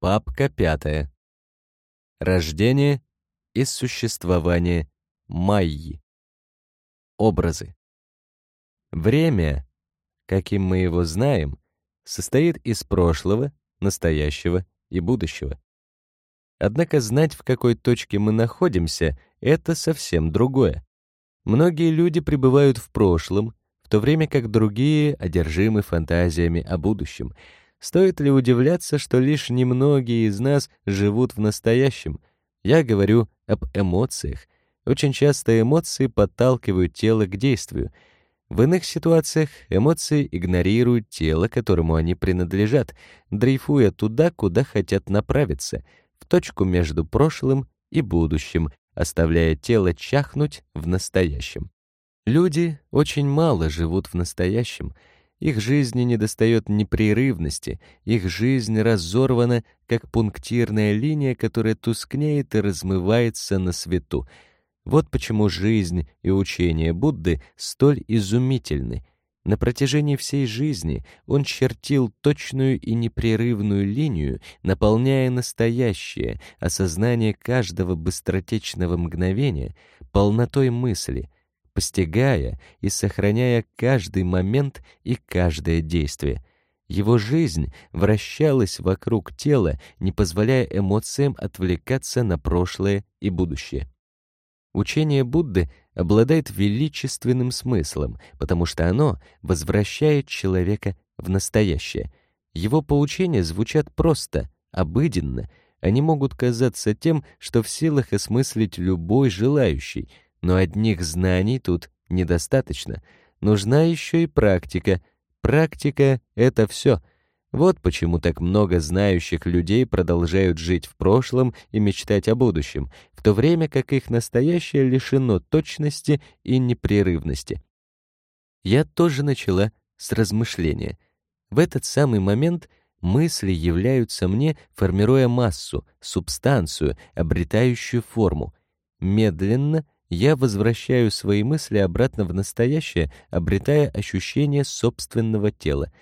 Папка пятая. Рождение и существование Майи. Образы. Время, каким мы его знаем, состоит из прошлого, настоящего и будущего. Однако знать, в какой точке мы находимся, это совсем другое. Многие люди пребывают в прошлом, в то время как другие одержимы фантазиями о будущем — Стоит ли удивляться, что лишь немногие из нас живут в настоящем? Я говорю об эмоциях. Очень часто эмоции подталкивают тело к действию. В иных ситуациях эмоции игнорируют тело, которому они принадлежат, дрейфуя туда, куда хотят направиться, в точку между прошлым и будущим, оставляя тело чахнуть в настоящем. Люди очень мало живут в настоящем — их жизни недостает непрерывности, их жизнь разорвана, как пунктирная линия, которая тускнеет и размывается на свету. Вот почему жизнь и учение Будды столь изумительны. На протяжении всей жизни он чертил точную и непрерывную линию, наполняя настоящее, осознание каждого быстротечного мгновения, полнотой мысли — постигая и сохраняя каждый момент и каждое действие. Его жизнь вращалась вокруг тела, не позволяя эмоциям отвлекаться на прошлое и будущее. Учение Будды обладает величественным смыслом, потому что оно возвращает человека в настоящее. Его поучения звучат просто, обыденно, они могут казаться тем, что в силах осмыслить любой желающий — но одних знаний тут недостаточно. Нужна еще и практика. Практика — это все. Вот почему так много знающих людей продолжают жить в прошлом и мечтать о будущем, в то время как их настоящее лишено точности и непрерывности. Я тоже начала с размышления. В этот самый момент мысли являются мне, формируя массу, субстанцию, обретающую форму. Медленно — я возвращаю свои мысли обратно в настоящее, обретая ощущение собственного тела.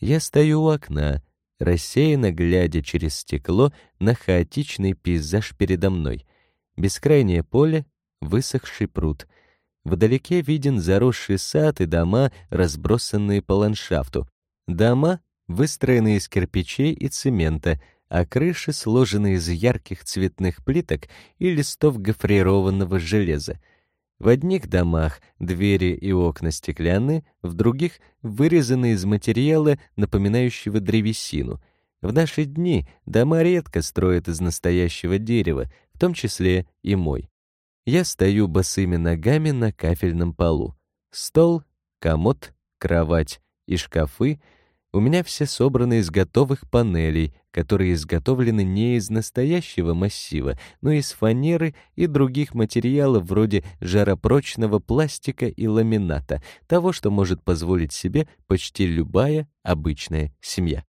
Я стою у окна, рассеянно глядя через стекло на хаотичный пейзаж передо мной. Бескрайнее поле, высохший пруд. Вдалеке виден заросший сад и дома, разбросанные по ландшафту. Дома, выстроенные из кирпичей и цемента — а крыши сложены из ярких цветных плиток и листов гофрированного железа. В одних домах двери и окна стеклянные, в других вырезаны из материала, напоминающего древесину. В наши дни дома редко строят из настоящего дерева, в том числе и мой. Я стою босыми ногами на кафельном полу. Стол, комод, кровать и шкафы — у меня все собраны из готовых панелей, которые изготовлены не из настоящего массива, но из фанеры и других материалов вроде жаропрочного пластика и ламината, того, что может позволить себе почти любая обычная семья.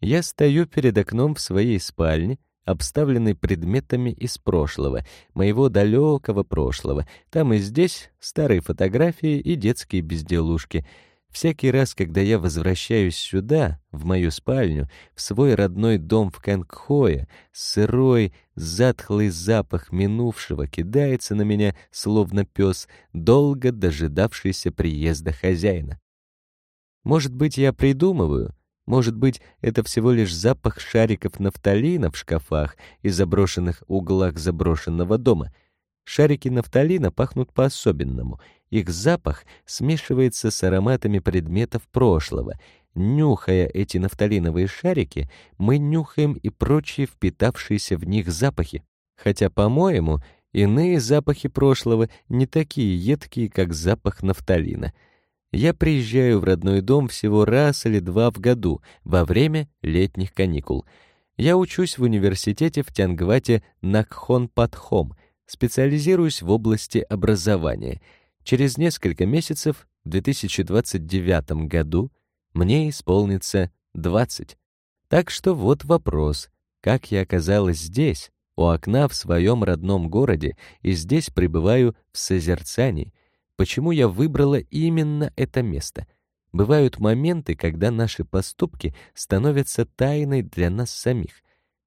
Я стою перед окном в своей спальне, обставленной предметами из прошлого, моего далекого прошлого. Там и здесь старые фотографии и детские безделушки — Всякий раз, когда я возвращаюсь сюда, в мою спальню, в свой родной дом в Кангхое, сырой, затхлый запах минувшего кидается на меня, словно пес, долго дожидавшийся приезда хозяина. Может быть, я придумываю, может быть, это всего лишь запах шариков нафталина в шкафах и заброшенных углах заброшенного дома. Шарики нафталина пахнут по-особенному — их запах смешивается с ароматами предметов прошлого. Нюхая эти нафталиновые шарики, мы нюхаем и прочие впитавшиеся в них запахи. Хотя, по-моему, иные запахи прошлого не такие едкие, как запах нафталина. Я приезжаю в родной дом всего раз или два в году, во время летних каникул. Я учусь в университете в Тянгвате Накхон-Патхом, специализируюсь в области образования — Через несколько месяцев, в 2029 году, мне исполнится 20. Так что вот вопрос, как я оказалась здесь, у окна в своем родном городе, и здесь пребываю в созерцании, почему я выбрала именно это место. Бывают моменты, когда наши поступки становятся тайной для нас самих.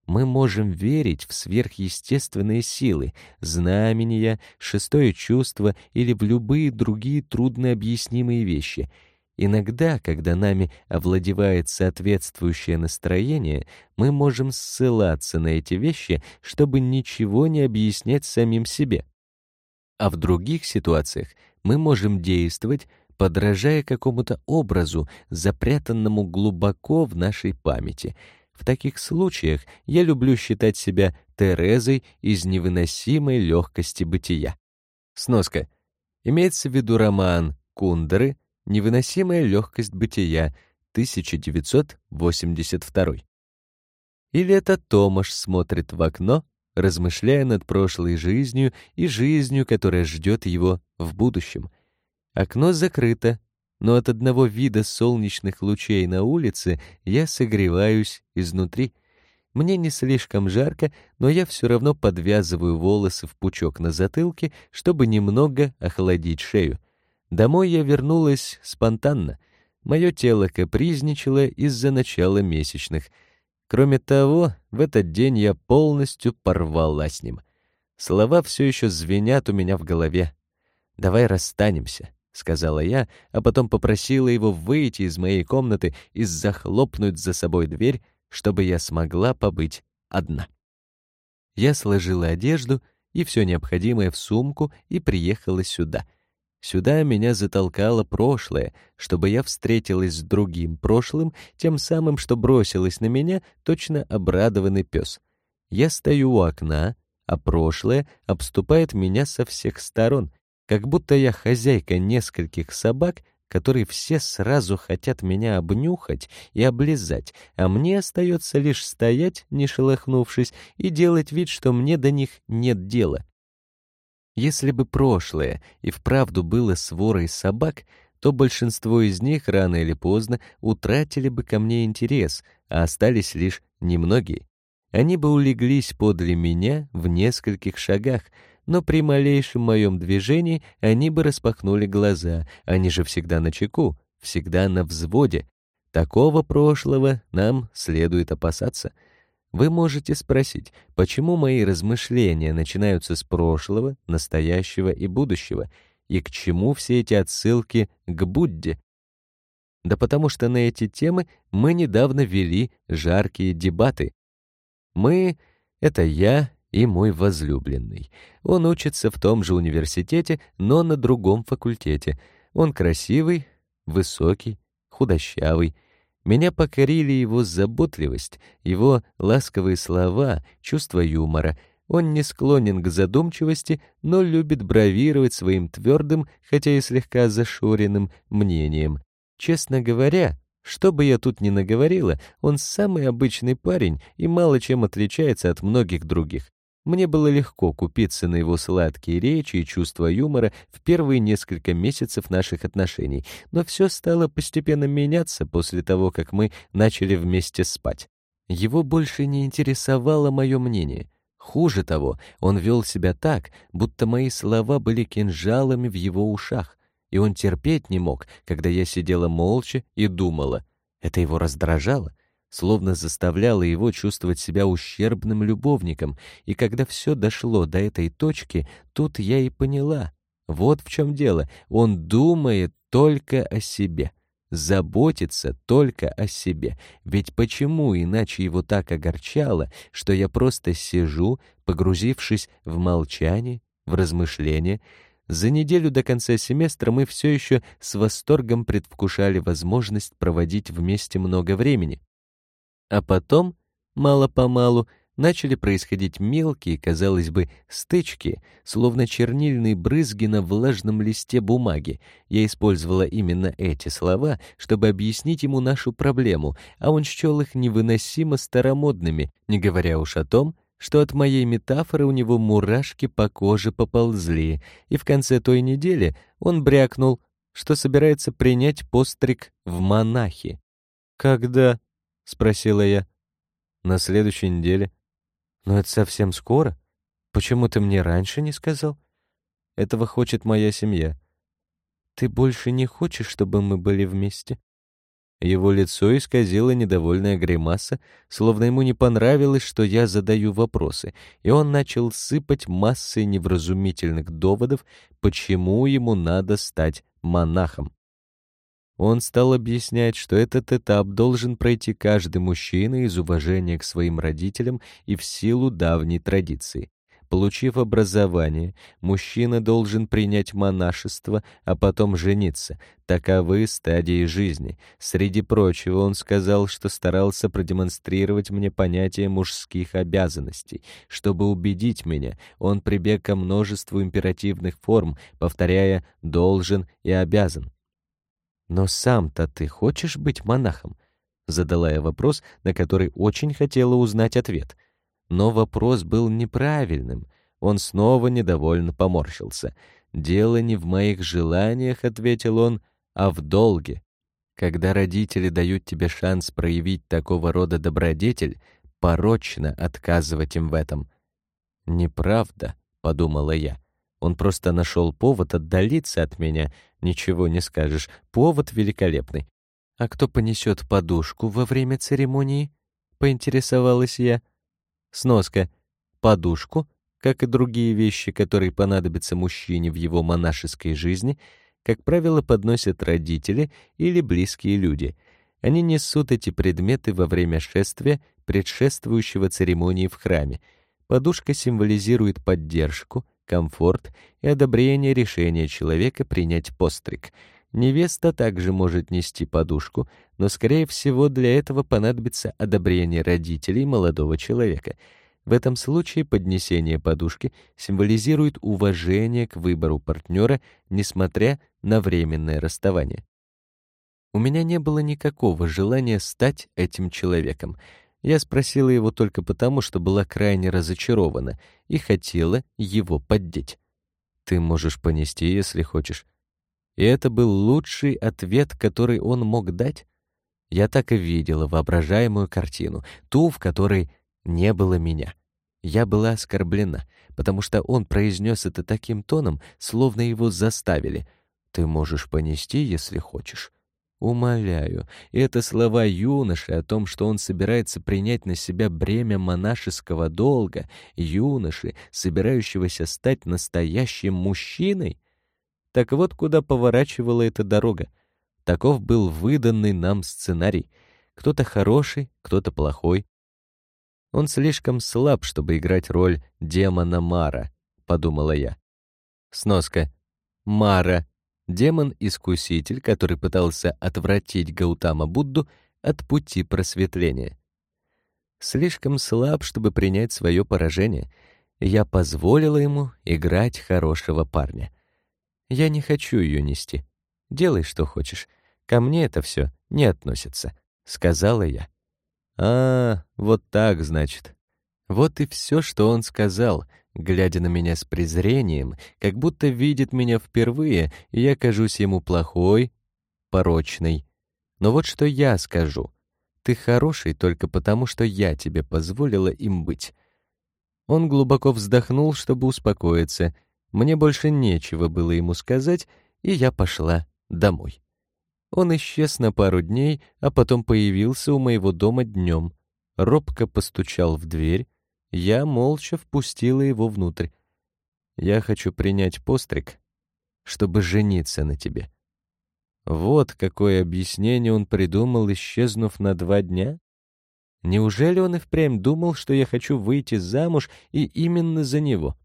Мы можем верить в сверхъестественные силы, знамения, шестое чувство или в любые другие труднообъяснимые вещи. Иногда, когда нами овладевает соответствующее настроение, мы можем ссылаться на эти вещи, чтобы ничего не объяснять самим себе. А в других ситуациях мы можем действовать, подражая какому-то образу, запрятанному глубоко в нашей памяти. В таких случаях я люблю считать себя Терезой из невыносимой легкости бытия. Сноска. Имеется в виду роман Кундеры «Невыносимая легкость бытия», 1982. Или это Томаш смотрит в окно, размышляя над прошлой жизнью и жизнью, которая ждет его в будущем — Окно закрыто, но от одного вида солнечных лучей на улице я согреваюсь изнутри. Мне не слишком жарко, но я все равно подвязываю волосы в пучок на затылке, чтобы немного охладить шею. Домой я вернулась спонтанно. Мое тело капризничало из-за начала месячных. Кроме того, в этот день я полностью порвала с ним. Слова все еще звенят у меня в голове. «Давай расстанемся». — сказала я, а потом попросила его выйти из моей комнаты и захлопнуть за собой дверь, чтобы я смогла побыть одна. Я сложила одежду и все необходимое в сумку и приехала сюда. Сюда меня затолкало прошлое, чтобы я встретилась с другим прошлым, тем самым, что бросилась на меня точно обрадованный пес. Я стою у окна, а прошлое обступает меня со всех сторон — как будто я хозяйка нескольких собак, которые все сразу хотят меня обнюхать и облизать, а мне остается лишь стоять, не шелохнувшись, и делать вид, что мне до них нет дела. Если бы прошлое и вправду было сворой собак, то большинство из них рано или поздно утратили бы ко мне интерес, а остались лишь немногие. Они бы улеглись подле меня в нескольких шагах, но при малейшем моем движении они бы распахнули глаза, они же всегда на чеку, всегда на взводе. Такого прошлого нам следует опасаться. Вы можете спросить, почему мои размышления начинаются с прошлого, настоящего и будущего, и к чему все эти отсылки к Будде? Да потому что на эти темы мы недавно вели жаркие дебаты. Мы — это я и мой возлюбленный. Он учится в том же университете, но на другом факультете. Он красивый, высокий, худощавый. Меня покорили его заботливость, его ласковые слова, чувство юмора. Он не склонен к задумчивости, но любит бравировать своим твердым, хотя и слегка зашоренным мнением. Честно говоря, что бы я тут ни наговорила, он самый обычный парень и мало чем отличается от многих других. Мне было легко купиться на его сладкие речи и чувство юмора в первые несколько месяцев наших отношений, но все стало постепенно меняться после того, как мы начали вместе спать. Его больше не интересовало мое мнение. Хуже того, он вел себя так, будто мои слова были кинжалами в его ушах, и он терпеть не мог, когда я сидела молча и думала. Это его раздражало словно заставляла его чувствовать себя ущербным любовником, и когда все дошло до этой точки, тут я и поняла. Вот в чем дело, он думает только о себе, заботится только о себе. Ведь почему иначе его так огорчало, что я просто сижу, погрузившись в молчание, в размышления, за неделю до конца семестра мы все еще с восторгом предвкушали возможность проводить вместе много времени. А потом, мало-помалу, начали происходить мелкие, казалось бы, стычки, словно чернильные брызги на влажном листе бумаги. Я использовала именно эти слова, чтобы объяснить ему нашу проблему, а он счел их невыносимо старомодными, не говоря уж о том, что от моей метафоры у него мурашки по коже поползли, и в конце той недели он брякнул, что собирается принять постриг в монахи. «Когда?» — спросила я. «На следующей неделе». «Но это совсем скоро. Почему ты мне раньше не сказал?» «Этого хочет моя семья». «Ты больше не хочешь, чтобы мы были вместе?» Его лицо исказило недовольная гримаса, словно ему не понравилось, что я задаю вопросы, и он начал сыпать массой невразумительных доводов, почему ему надо стать монахом. Он стал объяснять, что этот этап должен пройти каждый мужчина из уважения к своим родителям и в силу давней традиции. Получив образование, мужчина должен принять монашество, а потом жениться. Таковы стадии жизни. Среди прочего, он сказал, что старался продемонстрировать мне понятие мужских обязанностей. Чтобы убедить меня, он прибег ко множеству императивных форм, повторяя «должен» и «обязан». «Но сам-то ты хочешь быть монахом?» Задала я вопрос, на который очень хотела узнать ответ — но вопрос был неправильным. Он снова недовольно поморщился. «Дело не в моих желаниях», — ответил он, — «а в долге. Когда родители дают тебе шанс проявить такого рода добродетель, порочно отказывать им в этом». «Неправда», — подумала я. Он просто нашел повод отдалиться от меня. Ничего не скажешь. Повод великолепный. «А кто понесет подушку во время церемонии?» — поинтересовалась я. Сноска. Подушку, как и другие вещи, которые понадобятся мужчине в его монашеской жизни, как правило, подносят родители или близкие люди. Они несут эти предметы во время шествия, предшествующего церемонии в храме. Подушка символизирует поддержку, комфорт и одобрение решения человека принять постриг — Невеста также может нести подушку, но, скорее всего, для этого понадобится одобрение родителей молодого человека. В этом случае поднесение подушки символизирует уважение к выбору партнера, несмотря на временное расставание. У меня не было никакого желания стать этим человеком. Я спросила его только потому, что была крайне разочарована и хотела его поддеть. «Ты можешь понести, если хочешь». И это был лучший ответ, который он мог дать. Я так и видела воображаемую картину, ту, в которой не было меня. Я была оскорблена, потому что он произнес это таким тоном, словно его заставили. «Ты можешь понести, если хочешь». Умоляю, это слова юноши о том, что он собирается принять на себя бремя монашеского долга, юноши, собирающегося стать настоящим мужчиной — так вот куда поворачивала эта дорога. Таков был выданный нам сценарий. Кто-то хороший, кто-то плохой. Он слишком слаб, чтобы играть роль демона Мара, подумала я. Сноска. Мара — демон-искуситель, который пытался отвратить Гаутама Будду от пути просветления. Слишком слаб, чтобы принять свое поражение. Я позволила ему играть хорошего парня. Я не хочу ее нести. Делай, что хочешь. Ко мне это все не относится», — сказала я. «А, вот так, значит». Вот и все, что он сказал, глядя на меня с презрением, как будто видит меня впервые, и я кажусь ему плохой, порочной. Но вот что я скажу. Ты хороший только потому, что я тебе позволила им быть. Он глубоко вздохнул, чтобы успокоиться — мне больше нечего было ему сказать, и я пошла домой. Он исчез на пару дней, а потом появился у моего дома днем. Робко постучал в дверь. Я молча впустила его внутрь. «Я хочу принять постриг, чтобы жениться на тебе». Вот какое объяснение он придумал, исчезнув на два дня? Неужели он и впрямь думал, что я хочу выйти замуж и именно за него?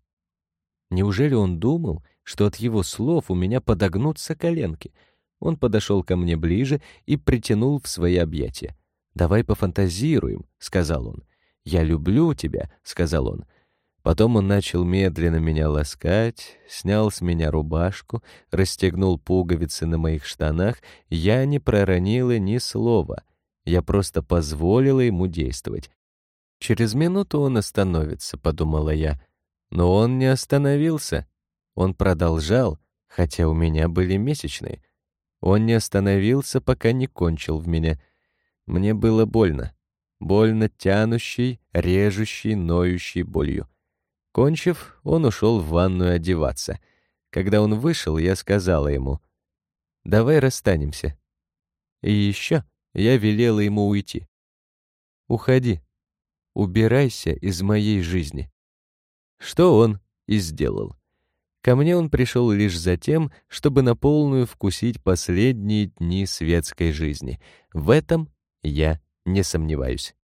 Неужели он думал, что от его слов у меня подогнутся коленки? Он подошел ко мне ближе и притянул в свои объятия. «Давай пофантазируем», — сказал он. «Я люблю тебя», — сказал он. Потом он начал медленно меня ласкать, снял с меня рубашку, расстегнул пуговицы на моих штанах. Я не проронила ни слова. Я просто позволила ему действовать. «Через минуту он остановится», — подумала я. Но он не остановился. Он продолжал, хотя у меня были месячные. Он не остановился, пока не кончил в меня. Мне было больно. Больно тянущей, режущей, ноющей болью. Кончив, он ушел в ванную одеваться. Когда он вышел, я сказала ему, давай расстанемся. И еще я велела ему уйти. Уходи, убирайся из моей жизни. Что он и сделал. Ко мне он пришел лишь за тем, чтобы на полную вкусить последние дни светской жизни. В этом я не сомневаюсь.